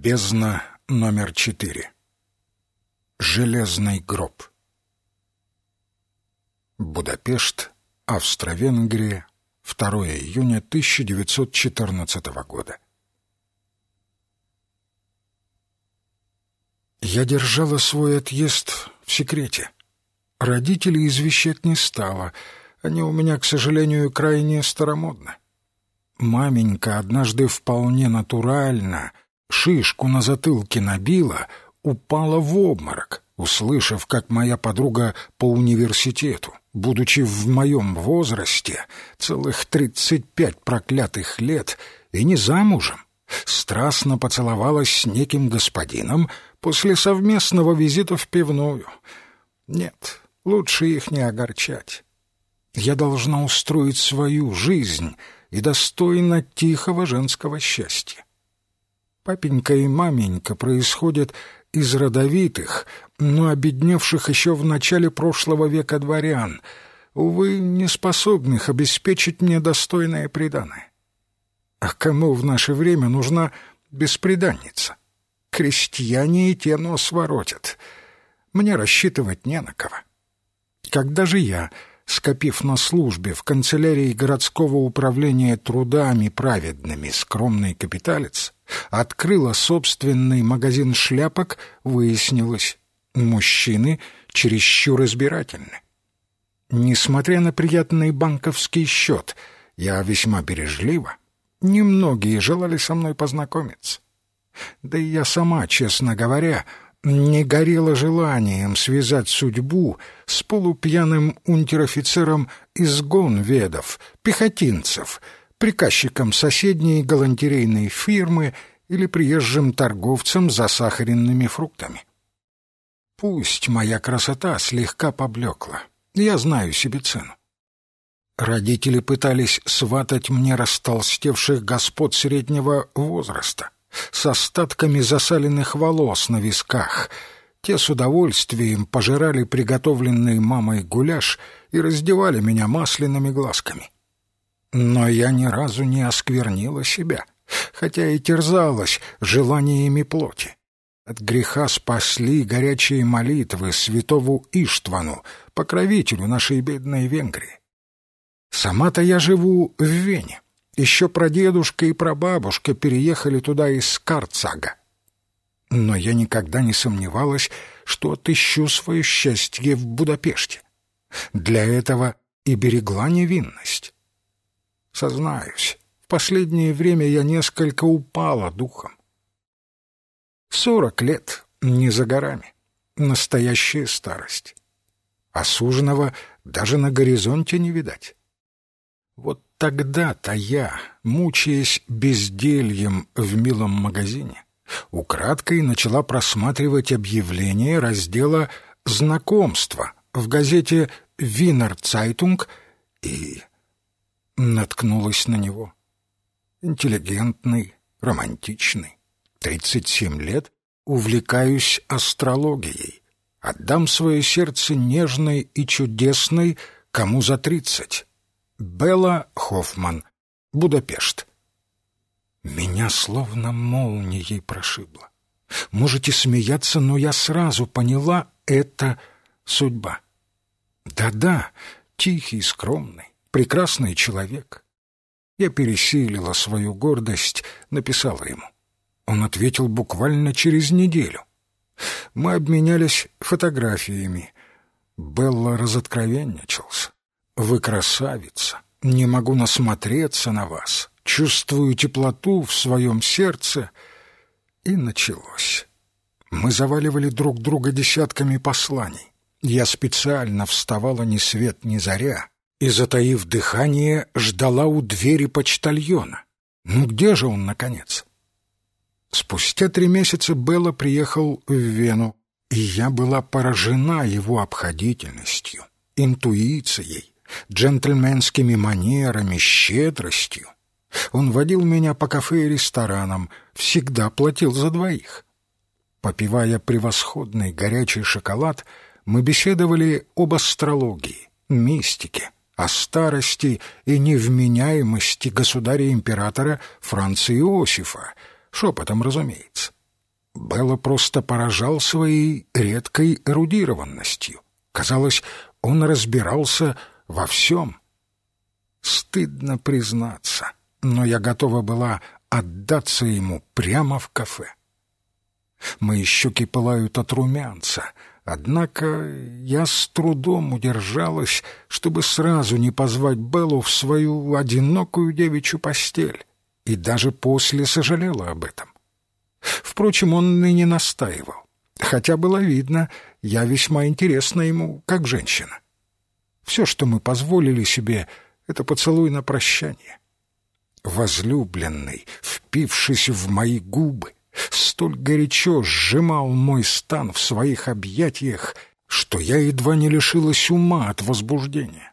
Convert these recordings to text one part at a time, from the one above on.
Бездна номер четыре. Железный гроб. Будапешт, Австро-Венгрия, 2 июня 1914 года. Я держала свой отъезд в секрете. Родителей извещать не стала. Они у меня, к сожалению, крайне старомодны. Маменька однажды вполне натурально — шишку на затылке набила, упала в обморок, услышав, как моя подруга по университету, будучи в моем возрасте, целых тридцать пять проклятых лет, и не замужем, страстно поцеловалась с неким господином после совместного визита в пивную. Нет, лучше их не огорчать. Я должна устроить свою жизнь и достойно тихого женского счастья. Папенька и маменька происходят из родовитых, но обедневших еще в начале прошлого века дворян, увы, не способных обеспечить мне достойное преданное. А кому в наше время нужна беспреданница? Крестьяне и те нос воротят. Мне рассчитывать не на кого. Когда же я скопив на службе в канцелярии городского управления трудами праведными скромный капиталец, открыла собственный магазин шляпок, выяснилось, мужчины чересчур избирательны. Несмотря на приятный банковский счет, я весьма бережлива, немногие желали со мной познакомиться. Да и я сама, честно говоря, не горело желанием связать судьбу с полупьяным унтер-офицером из гонведов, пехотинцев, приказчиком соседней галантерейной фирмы или приезжим торговцем засахаренными фруктами. Пусть моя красота слегка поблекла, я знаю себе цену. Родители пытались сватать мне растолстевших господ среднего возраста — с остатками засаленных волос на висках. Те с удовольствием пожирали приготовленный мамой гуляш и раздевали меня масляными глазками. Но я ни разу не осквернила себя, хотя и терзалась желаниями плоти. От греха спасли горячие молитвы святому Иштвану, покровителю нашей бедной Венгрии. Сама-то я живу в Вене. Еще прадедушка и прабабушка переехали туда из Карцага. Но я никогда не сомневалась, что отыщу свое счастье в Будапеште. Для этого и берегла невинность. Сознаюсь, в последнее время я несколько упала духом. Сорок лет не за горами, настоящая старость. Осуженного даже на горизонте не видать. Вот тогда-то я, мучаясь бездельем в милом магазине, украдкой начала просматривать объявления раздела «Знакомства» в газете «Винер Цайтунг» и наткнулась на него. Интеллигентный, романтичный, тридцать семь лет, увлекаюсь астрологией, отдам свое сердце нежной и чудесной, кому за тридцать. Белла Хоффман. Будапешт. Меня словно молнией прошибло. Можете смеяться, но я сразу поняла — это судьба. Да-да, тихий, скромный, прекрасный человек. Я пересилила свою гордость, написала ему. Он ответил буквально через неделю. Мы обменялись фотографиями. Белла разоткровенничался. Вы красавица, не могу насмотреться на вас, чувствую теплоту в своем сердце. И началось. Мы заваливали друг друга десятками посланий. Я специально вставала ни свет ни заря и, затаив дыхание, ждала у двери почтальона. Ну где же он, наконец? Спустя три месяца Белла приехал в Вену, и я была поражена его обходительностью, интуицией, джентльменскими манерами, щедростью. Он водил меня по кафе и ресторанам, всегда платил за двоих. Попивая превосходный горячий шоколад, мы беседовали об астрологии, мистике, о старости и невменяемости государя-императора Франца Иосифа, шепотом, разумеется. Белла просто поражал своей редкой эрудированностью. Казалось, он разбирался во всем. Стыдно признаться, но я готова была отдаться ему прямо в кафе. Мои щеки пылают от румянца, однако я с трудом удержалась, чтобы сразу не позвать Беллу в свою одинокую девичью постель, и даже после сожалела об этом. Впрочем, он и не настаивал, хотя было видно, я весьма интересна ему как женщина. Все, что мы позволили себе, — это поцелуй на прощание. Возлюбленный, впившись в мои губы, столь горячо сжимал мой стан в своих объятиях, что я едва не лишилась ума от возбуждения.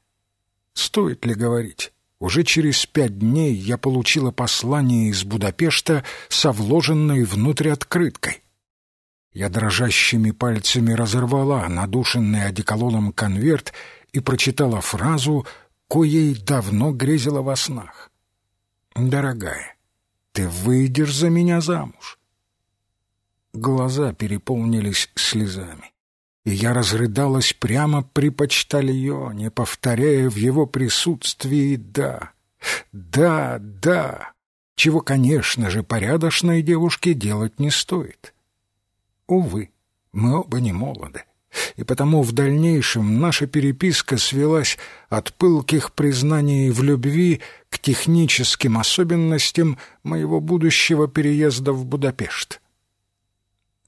Стоит ли говорить? Уже через пять дней я получила послание из Будапешта со вложенной внутрь открыткой. Я дрожащими пальцами разорвала надушенный одеколоном конверт и прочитала фразу, коей давно грезила во снах. «Дорогая, ты выйдешь за меня замуж». Глаза переполнились слезами, и я разрыдалась прямо при почтальоне, повторяя в его присутствии «да, да, да», чего, конечно же, порядочной девушке делать не стоит. Увы, мы оба не молоды, и потому в дальнейшем наша переписка свелась от пылких признаний в любви к техническим особенностям моего будущего переезда в Будапешт.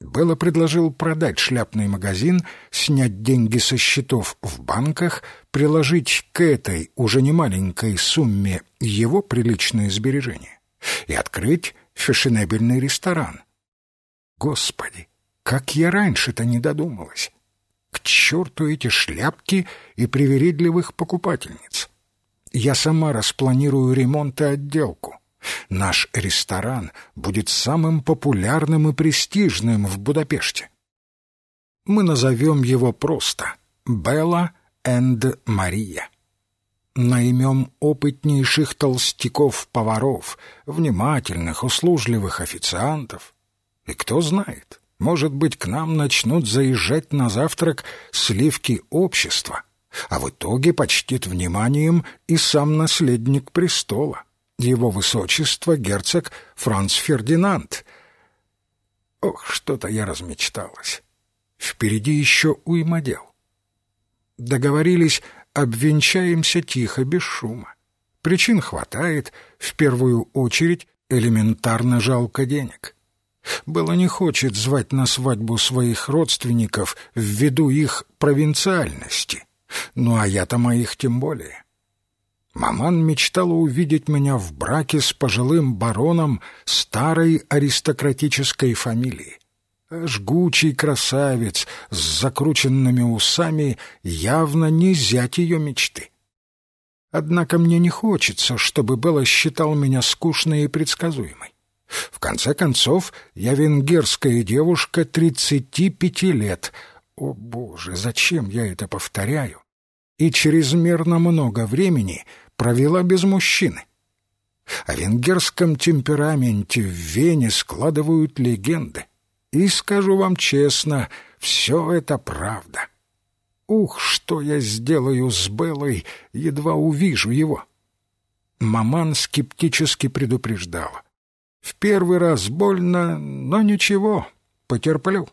Белла предложил продать шляпный магазин, снять деньги со счетов в банках, приложить к этой уже немаленькой сумме его приличные сбережения и открыть фешенебельный ресторан. Господи, как я раньше-то не додумалась! К черту эти шляпки и привередливых покупательниц! Я сама распланирую ремонт и отделку. Наш ресторан будет самым популярным и престижным в Будапеште. Мы назовем его просто «Белла энд Мария». Наймем опытнейших толстяков-поваров, внимательных, услужливых официантов. И кто знает, может быть, к нам начнут заезжать на завтрак сливки общества, а в итоге почтит вниманием и сам наследник престола его высочество герцог Франц Фердинанд. Ох, что-то я размечталась. Впереди еще уйма дел. Договорились, обвенчаемся тихо, без шума. Причин хватает, в первую очередь элементарно жалко денег. Было не хочет звать на свадьбу своих родственников ввиду их провинциальности. Ну а я-то моих тем более. Маман мечтала увидеть меня в браке с пожилым бароном старой аристократической фамилии. Жгучий красавец с закрученными усами явно не зять ее мечты. Однако мне не хочется, чтобы Белла считал меня скучной и предсказуемой. В конце концов, я венгерская девушка тридцати пяти лет. О, Боже, зачем я это повторяю? И чрезмерно много времени провела без мужчины. О венгерском темпераменте в Вене складывают легенды. И скажу вам честно, все это правда. Ух, что я сделаю с Беллой, едва увижу его. Маман скептически предупреждала. В первый раз больно, но ничего, потерплю.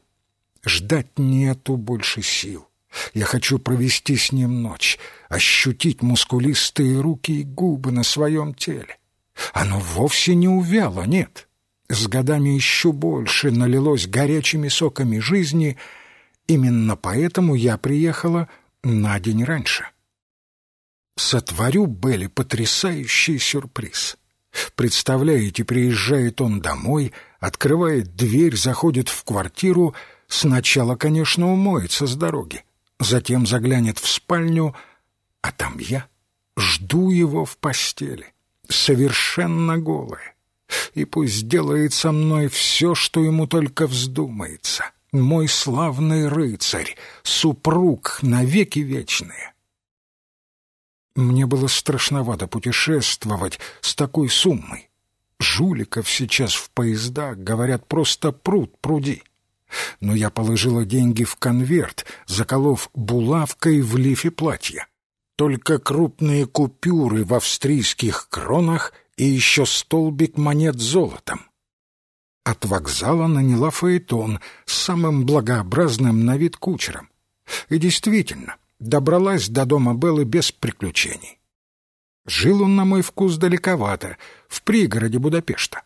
Ждать нету больше сил. Я хочу провести с ним ночь, ощутить мускулистые руки и губы на своем теле. Оно вовсе не увяло, нет. С годами еще больше налилось горячими соками жизни. Именно поэтому я приехала на день раньше. Сотворю Белли потрясающий сюрприз. Представляете, приезжает он домой, открывает дверь, заходит в квартиру, сначала, конечно, умоется с дороги, затем заглянет в спальню, а там я жду его в постели, совершенно голая. И пусть делает со мной все, что ему только вздумается. Мой славный рыцарь, супруг навеки вечные. Мне было страшновато путешествовать с такой суммой. Жуликов сейчас в поездах, говорят, просто пруд пруди. Но я положила деньги в конверт, заколов булавкой в лифе платья. Только крупные купюры в австрийских кронах и еще столбик монет золотом. От вокзала наняла фаэтон с самым благообразным на вид кучером. И действительно, добралась до дома Беллы без приключений. Жил он, на мой вкус, далековато, в пригороде Будапешта.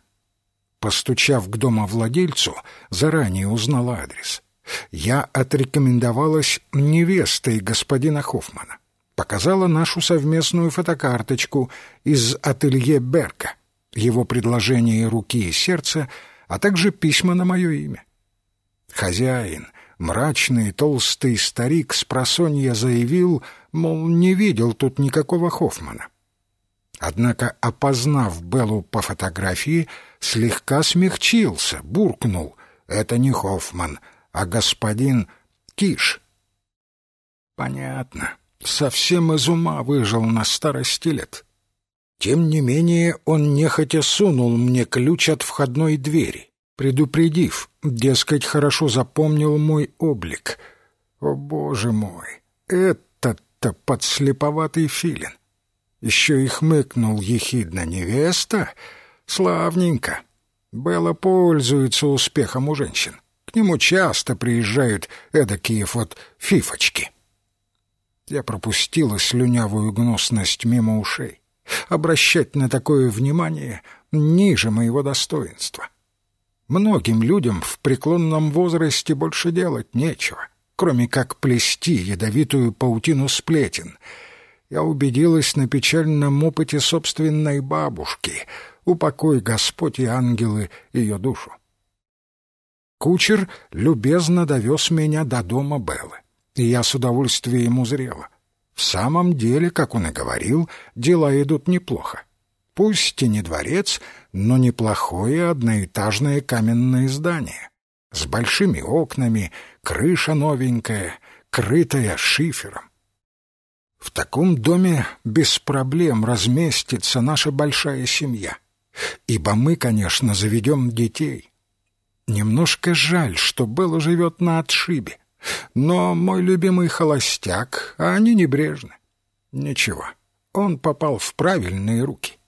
Постучав к домовладельцу, заранее узнала адрес. Я отрекомендовалась невестой господина Хоффмана. Показала нашу совместную фотокарточку из ателье Берка, его предложение руки и сердца, а также письма на мое имя. Хозяин, мрачный толстый старик с просонья заявил, мол, не видел тут никакого Хоффмана. Однако, опознав Беллу по фотографии, слегка смягчился, буркнул. «Это не Хоффман, а господин Киш». «Понятно. Совсем из ума выжил на старости лет». Тем не менее, он нехотя сунул мне ключ от входной двери, предупредив, дескать, хорошо запомнил мой облик. О, боже мой, этот-то подслеповатый филин! Еще и хмыкнул ехидно невеста. Славненько. Белла пользуется успехом у женщин. К нему часто приезжают эдакие вот фифочки. Я пропустила слюнявую гнусность мимо ушей. Обращать на такое внимание ниже моего достоинства. Многим людям в преклонном возрасте больше делать нечего, кроме как плести ядовитую паутину сплетен — я убедилась на печальном опыте собственной бабушки. Упокой Господь и ангелы ее душу. Кучер любезно довез меня до дома Беллы, и я с удовольствием узрела. В самом деле, как он и говорил, дела идут неплохо. Пусть и не дворец, но неплохое одноэтажное каменное здание. С большими окнами, крыша новенькая, крытая шифером. В таком доме без проблем разместится наша большая семья. Ибо мы, конечно, заведем детей. Немножко жаль, что Белла живет на отшибе. Но мой любимый холостяк, а они небрежны. Ничего, он попал в правильные руки.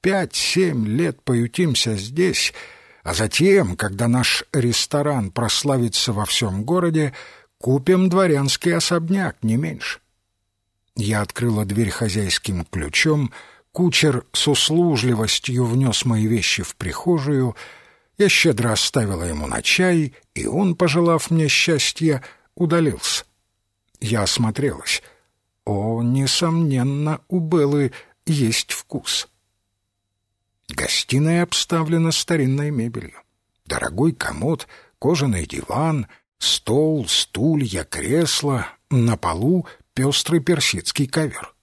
Пять-семь лет поютимся здесь, а затем, когда наш ресторан прославится во всем городе, купим дворянский особняк, не меньше. Я открыла дверь хозяйским ключом, кучер с услужливостью внес мои вещи в прихожую, я щедро оставила ему на чай, и он, пожелав мне счастья, удалился. Я осмотрелась. О, несомненно, у Беллы есть вкус. Гостиная обставлена старинной мебелью. Дорогой комод, кожаный диван, стол, стулья, кресло, на полу пестрый персидский ковер.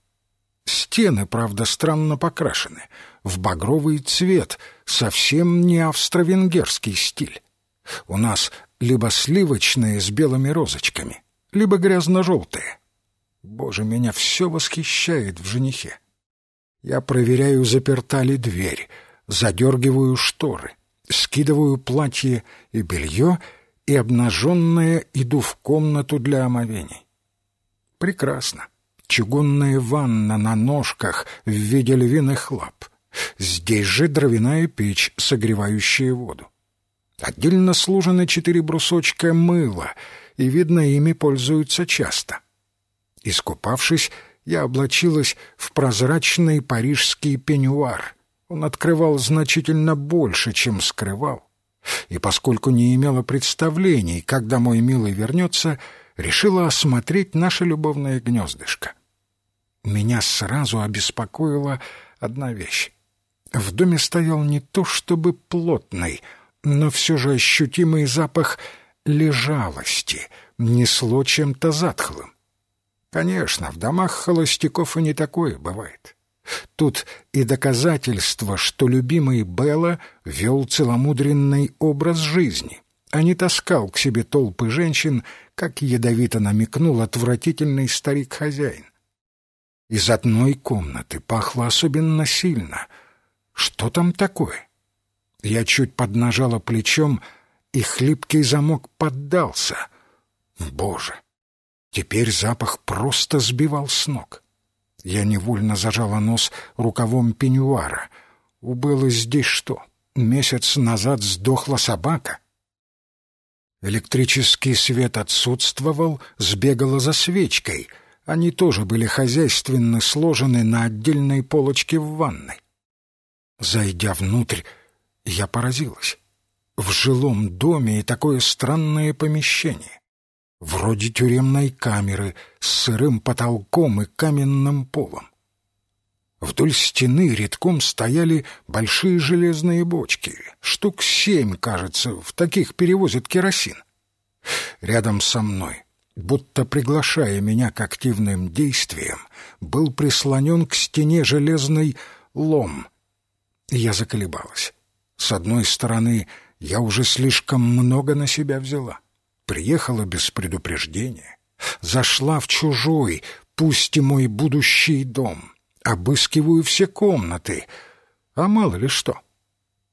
Стены, правда, странно покрашены, в багровый цвет, совсем не австро-венгерский стиль. У нас либо сливочные с белыми розочками, либо грязно-желтые. Боже, меня все восхищает в женихе. Я проверяю, заперта ли дверь, задергиваю шторы, скидываю платье и белье и обнаженная иду в комнату для омовений. Прекрасно. Чугунная ванна на ножках в виде львиных лап. Здесь же дровяная печь, согревающая воду. Отдельно сложены четыре брусочка мыла, и, видно, ими пользуются часто. Искупавшись, я облачилась в прозрачный парижский пеньюар. Он открывал значительно больше, чем скрывал. И поскольку не имела представлений, когда мой милый вернется, решила осмотреть наше любовное гнездышко. Меня сразу обеспокоила одна вещь. В доме стоял не то чтобы плотный, но все же ощутимый запах лежалости, несло чем-то затхлым. Конечно, в домах холостяков и не такое бывает. Тут и доказательство, что любимый Белла вел целомудренный образ жизни а не таскал к себе толпы женщин, как ядовито намекнул отвратительный старик-хозяин. Из одной комнаты пахло особенно сильно. Что там такое? Я чуть поднажала плечом, и хлипкий замок поддался. Боже! Теперь запах просто сбивал с ног. Я невольно зажала нос рукавом пеньюара. Убыло здесь что? Месяц назад сдохла собака? Электрический свет отсутствовал, сбегала за свечкой. Они тоже были хозяйственно сложены на отдельной полочке в ванной. Зайдя внутрь, я поразилась. В жилом доме и такое странное помещение. Вроде тюремной камеры с сырым потолком и каменным полом. Вдоль стены редком стояли большие железные бочки. Штук семь, кажется, в таких перевозят керосин. Рядом со мной, будто приглашая меня к активным действиям, был прислонен к стене железный лом. Я заколебалась. С одной стороны, я уже слишком много на себя взяла. Приехала без предупреждения. Зашла в чужой, пусть и мой будущий дом. Обыскиваю все комнаты. А мало ли что.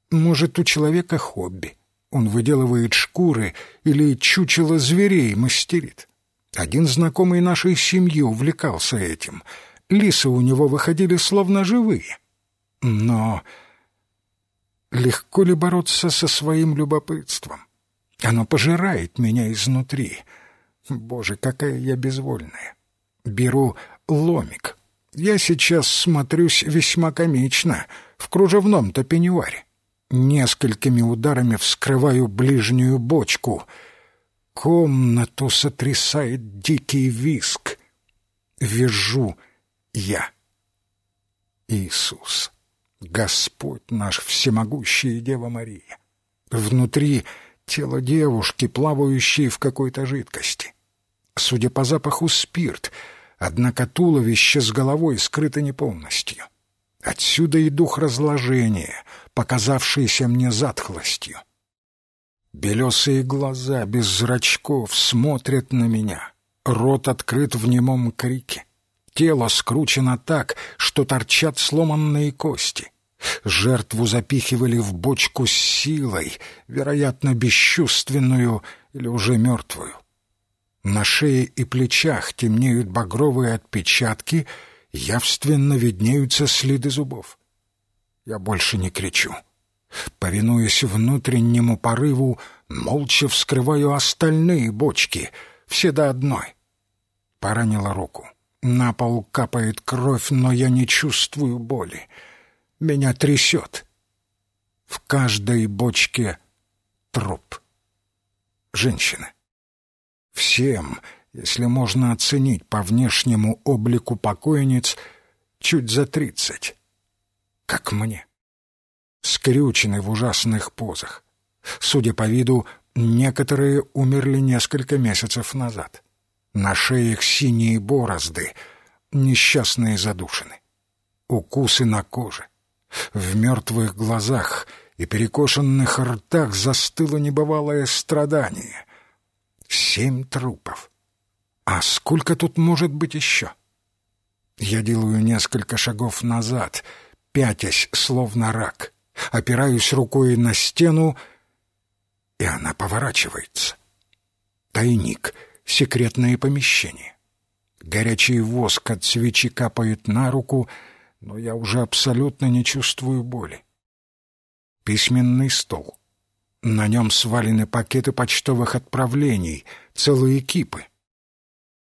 Может, у человека хобби. Он выделывает шкуры или чучело зверей мастерит. Один знакомый нашей семьи увлекался этим. Лисы у него выходили словно живые. Но Легко ли бороться со своим любопытством? Оно пожирает меня изнутри. Боже, какая я безвольная. Беру ломик. Я сейчас смотрюсь весьма комично в кружевном-то пеньюаре. Несколькими ударами вскрываю ближнюю бочку. Комнату сотрясает дикий виск. Вижу я. Иисус. Господь наш всемогущий Дева Мария. Внутри тело девушки, плавающей в какой-то жидкости. Судя по запаху, спирт, однако туловище с головой скрыто не полностью. Отсюда и дух разложения, показавшийся мне затхлостью. Белесые глаза без зрачков смотрят на меня, рот открыт в немом крике. Тело скручено так, что торчат сломанные кости. Жертву запихивали в бочку с силой, вероятно, бесчувственную или уже мертвую. На шее и плечах темнеют багровые отпечатки, явственно виднеются следы зубов. Я больше не кричу. Повинуясь внутреннему порыву, молча вскрываю остальные бочки, все до одной. Поранила руку. На пол капает кровь, но я не чувствую боли. Меня трясет. В каждой бочке труп. Женщина. Всем, если можно оценить по внешнему облику покойниц, чуть за тридцать. Как мне. Скрючены в ужасных позах. Судя по виду, некоторые умерли несколько месяцев назад. На шеях синие борозды, несчастные задушины. Укусы на коже. В мертвых глазах и перекошенных ртах застыло небывалое страдание. Семь трупов. А сколько тут может быть еще? Я делаю несколько шагов назад, пятясь, словно рак. Опираюсь рукой на стену, и она поворачивается. Тайник, секретное помещение. Горячий воск от свечи капает на руку — но я уже абсолютно не чувствую боли. Письменный стол. На нем свалены пакеты почтовых отправлений, целые кипы.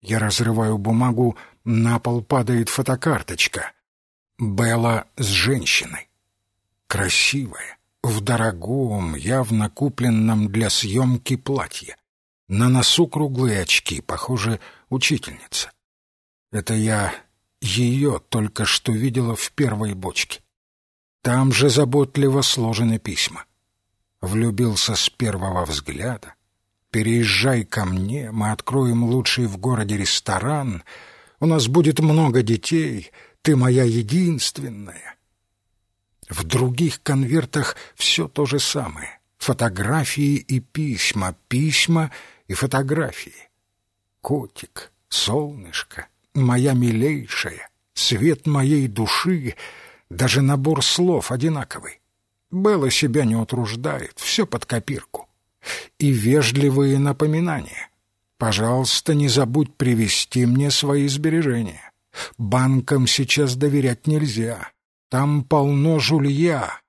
Я разрываю бумагу, на пол падает фотокарточка. Белла с женщиной. Красивая, в дорогом, явно купленном для съемки платье. На носу круглые очки, похоже, учительница. Это я ее только что видела в первой бочке. Там же заботливо сложены письма. Влюбился с первого взгляда. Переезжай ко мне, мы откроем лучший в городе ресторан. У нас будет много детей, ты моя единственная. В других конвертах все то же самое. Фотографии и письма, письма и фотографии. Котик, солнышко, моя милейшая, свет моей души, даже набор слов одинаковый. Белла себя не утруждает, все под копирку. И вежливые напоминания. Пожалуйста, не забудь привезти мне свои сбережения. Банкам сейчас доверять нельзя. Там полно жулья.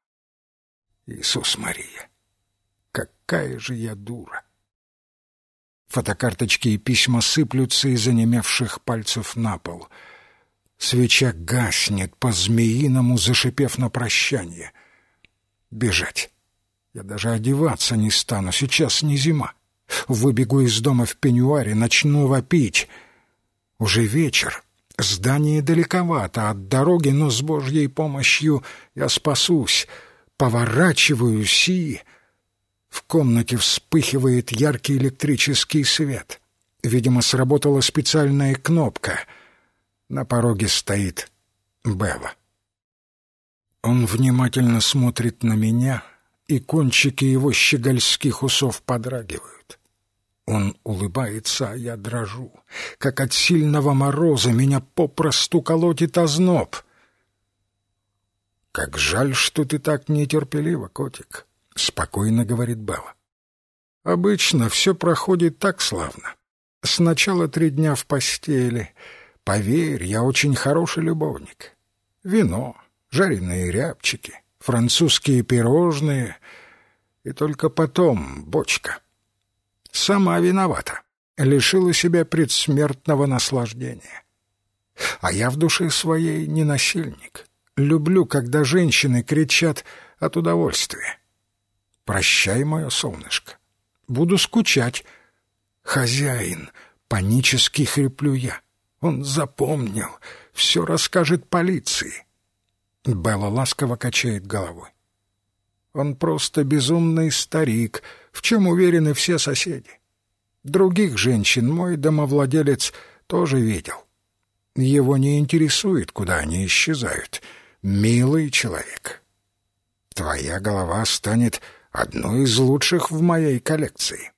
Иисус Мария, какая же я дура! Фотокарточки и письма сыплются из онемевших пальцев на пол. Свеча гаснет по-змеиному, зашипев на прощание. Бежать. Я даже одеваться не стану, сейчас не зима. Выбегу из дома в пеньюаре, начну вопить. Уже вечер. Здание далековато от дороги, но с Божьей помощью я спасусь. Поворачиваюсь и... В комнате вспыхивает яркий электрический свет. Видимо, сработала специальная кнопка. На пороге стоит Белла. Он внимательно смотрит на меня, и кончики его щегольских усов подрагивают. Он улыбается, а я дрожу. Как от сильного мороза меня попросту колотит озноб. «Как жаль, что ты так нетерпелива, котик», — спокойно говорит Белла. «Обычно все проходит так славно. Сначала три дня в постели. Поверь, я очень хороший любовник. Вино, жареные рябчики, французские пирожные и только потом бочка. Сама виновата, лишила себя предсмертного наслаждения. А я в душе своей не насильник. Люблю, когда женщины кричат от удовольствия. Прощай, мое солнышко. Буду скучать. Хозяин, панически хриплю я. Он запомнил, все расскажет полиции. Белла ласково качает головой. Он просто безумный старик, в чем уверены все соседи. Других женщин мой домовладелец тоже видел. Его не интересует, куда они исчезают. Милый человек. Твоя голова станет одной из лучших в моей коллекции.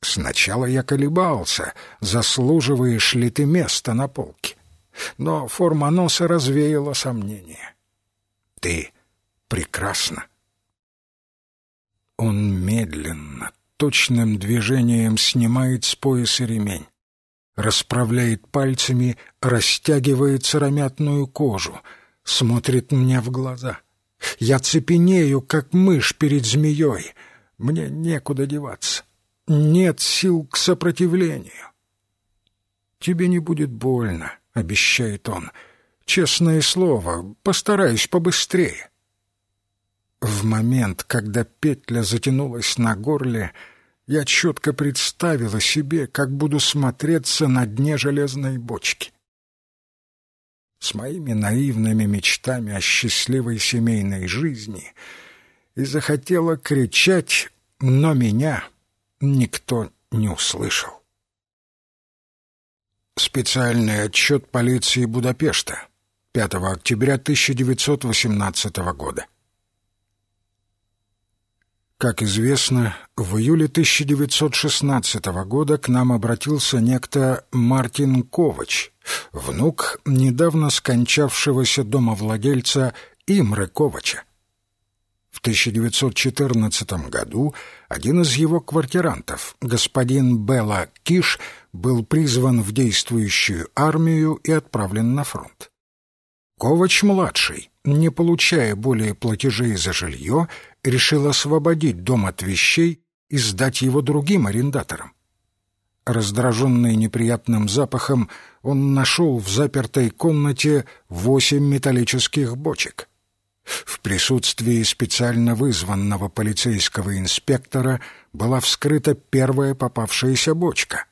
Сначала я колебался, заслуживаешь ли ты место на полке. Но форма носа развеяла сомнения. Ты прекрасна. Он медленно, точным движением снимает с пояса ремень, расправляет пальцами, растягивает сыромятную кожу, смотрит мне в глаза — я цепенею, как мышь перед змеей. Мне некуда деваться. Нет сил к сопротивлению. «Тебе не будет больно», — обещает он. «Честное слово, постараюсь побыстрее». В момент, когда петля затянулась на горле, я четко представила себе, как буду смотреться на дне железной бочки с моими наивными мечтами о счастливой семейной жизни и захотела кричать, но меня никто не услышал. Специальный отчет полиции Будапешта 5 октября 1918 года. Как известно, в июле 1916 года к нам обратился некто Мартин Ковач, внук недавно скончавшегося домовладельца Имры Ковача. В 1914 году один из его квартирантов, господин Белла Киш, был призван в действующую армию и отправлен на фронт. Ковач-младший, не получая более платежей за жилье, решил освободить дом от вещей и сдать его другим арендаторам. Раздраженный неприятным запахом, он нашел в запертой комнате восемь металлических бочек. В присутствии специально вызванного полицейского инспектора была вскрыта первая попавшаяся бочка.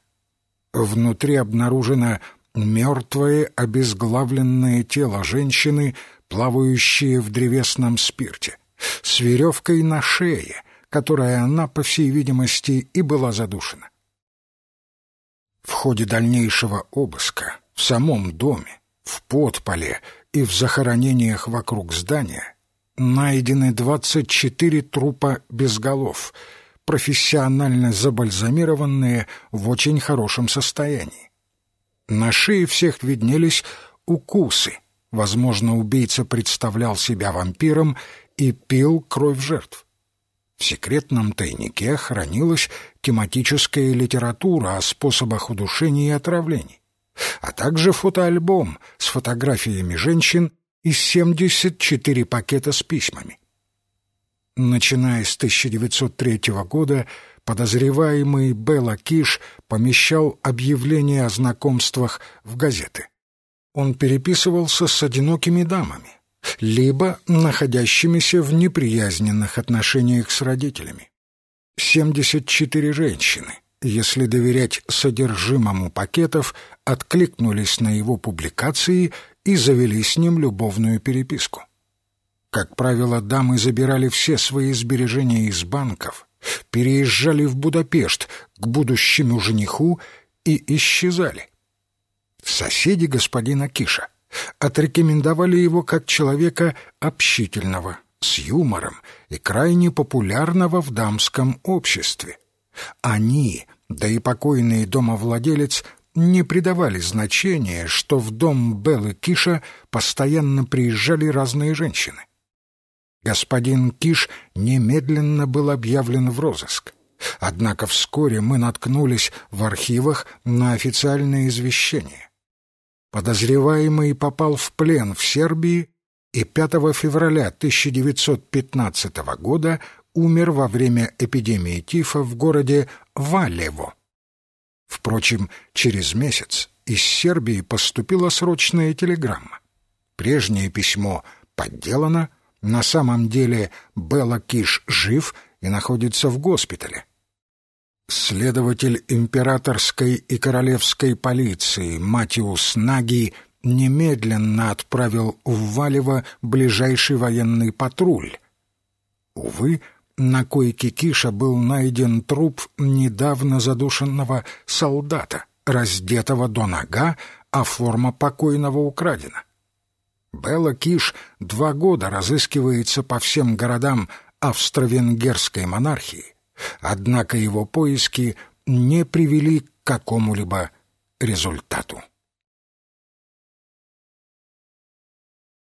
Внутри обнаружено мертвое обезглавленное тело женщины, плавающее в древесном спирте, с веревкой на шее, которой она, по всей видимости, и была задушена. В ходе дальнейшего обыска в самом доме, в подполе и в захоронениях вокруг здания найдены 24 трупа без голов, профессионально забальзамированные в очень хорошем состоянии. На шее всех виднелись укусы. Возможно, убийца представлял себя вампиром и пил кровь жертв. В секретном тайнике хранилась тематическая литература о способах удушения и отравлений, а также фотоальбом с фотографиями женщин и 74 пакета с письмами. Начиная с 1903 года подозреваемый Белла Киш помещал объявления о знакомствах в газеты. Он переписывался с одинокими дамами, либо находящимися в неприязненных отношениях с родителями. 74 женщины, если доверять содержимому пакетов, откликнулись на его публикации и завели с ним любовную переписку. Как правило, дамы забирали все свои сбережения из банков, переезжали в Будапешт к будущему жениху и исчезали. Соседи господина Киша отрекомендовали его как человека общительного, с юмором и крайне популярного в дамском обществе. Они, да и покойный домовладелец, не придавали значения, что в дом Беллы Киша постоянно приезжали разные женщины господин Киш немедленно был объявлен в розыск. Однако вскоре мы наткнулись в архивах на официальное извещение. Подозреваемый попал в плен в Сербии и 5 февраля 1915 года умер во время эпидемии тифа в городе Валево. Впрочем, через месяц из Сербии поступила срочная телеграмма. Прежнее письмо подделано, на самом деле Белла Киш жив и находится в госпитале. Следователь императорской и королевской полиции Матиус Наги немедленно отправил в Валево ближайший военный патруль. Увы, на койке Киша был найден труп недавно задушенного солдата, раздетого до нога, а форма покойного украдена. Белла Киш два года разыскивается по всем городам австро-венгерской монархии, однако его поиски не привели к какому-либо результату.